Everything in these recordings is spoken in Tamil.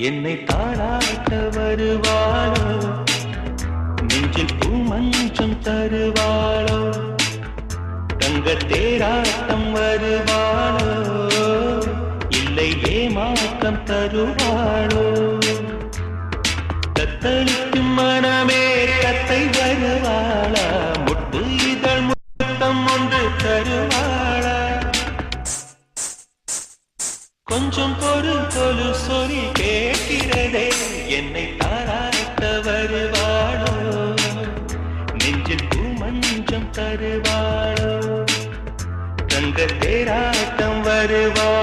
என்னை தாளாட்ட வருவாளோ? நெஞ்சில் பூமஞ்சம் தருவாளோ? தங்க தேராட்டம் வருவாளோ? இல்லை ஏமாற்றம் தருவாளோ? தத்தளிக்கும் மனமே கத்தை வருவாளா? முட்டு இதழ் முத்தம் ஒன்று தருவாளா? கொஞ்சம் பொருள் தொழு சொறி என்னை தாராட்ட வாழோ. நெஞ்சில் பூமஞ்சம் தருவாளோ. தங்க தேராட்டம் வருவாளோ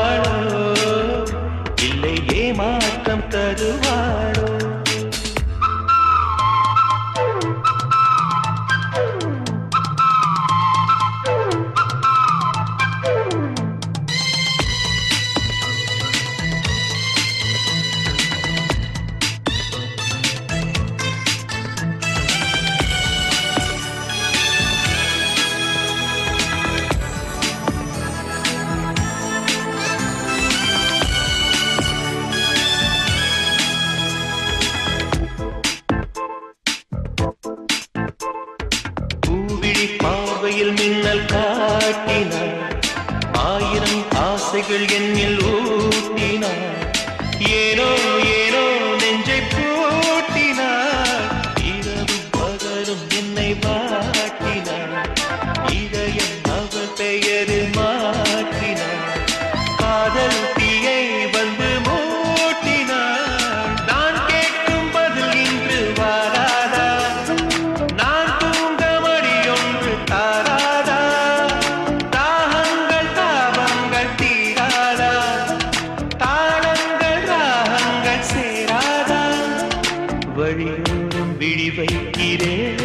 விழி பார்வையில் மின்னல் காட்டினார். ஆயிரம் ஆசைகள் என்னில் ஊட்டினார். வழியோரம் விழி வைக்கிறேன்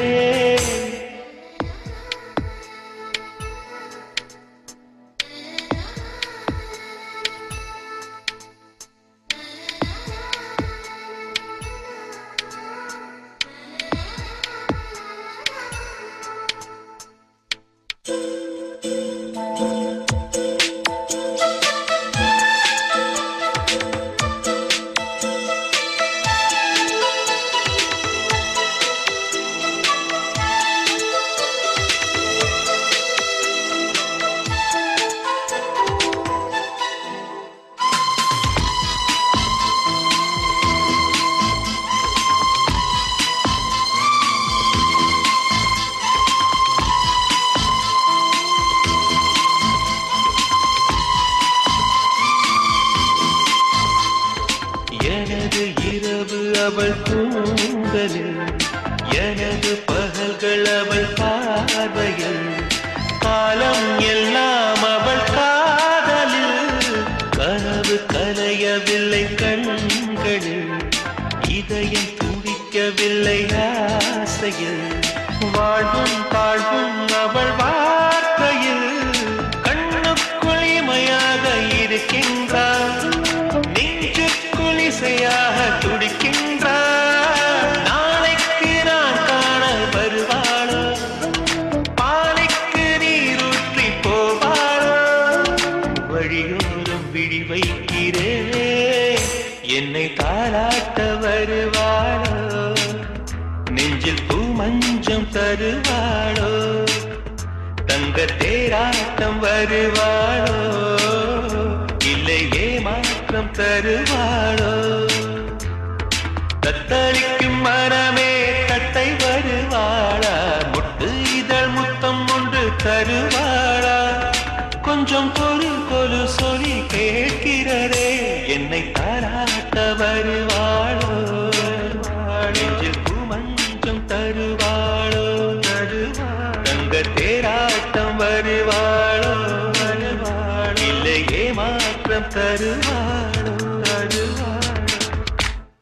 அவள் தூங்கலில் எனது பகல்கள் அவள் பார்வையில் காலம் எல்லாம் அவள் காதலில் கனவு கலையவில்லை கண்களில் இதயம் துடிக்கவில்லை ஆசையில் வாழ்வும் தாழ்வும் அவள் என்னை தாளாட்ட வருவாளோ? நெஞ்சில் பூமஞ்சம் தருவாளோ? தங்க தேராட்டம் வருவாளோ? இல்லை ஏமாற்றம் தருவாளோ? தத்தளிக்கும் மரமே தத்தை வருவாளா? முட்டு இதழ் முத்தம் ஒன்று தருவாளா? கொஞ்சம் பொறு கொலு சொல்லி கேட்கிறதே என்னை தேராட்டம் வருவாளோ வருவாள்? இல்லை ஏமாற்றம் தருவாள்?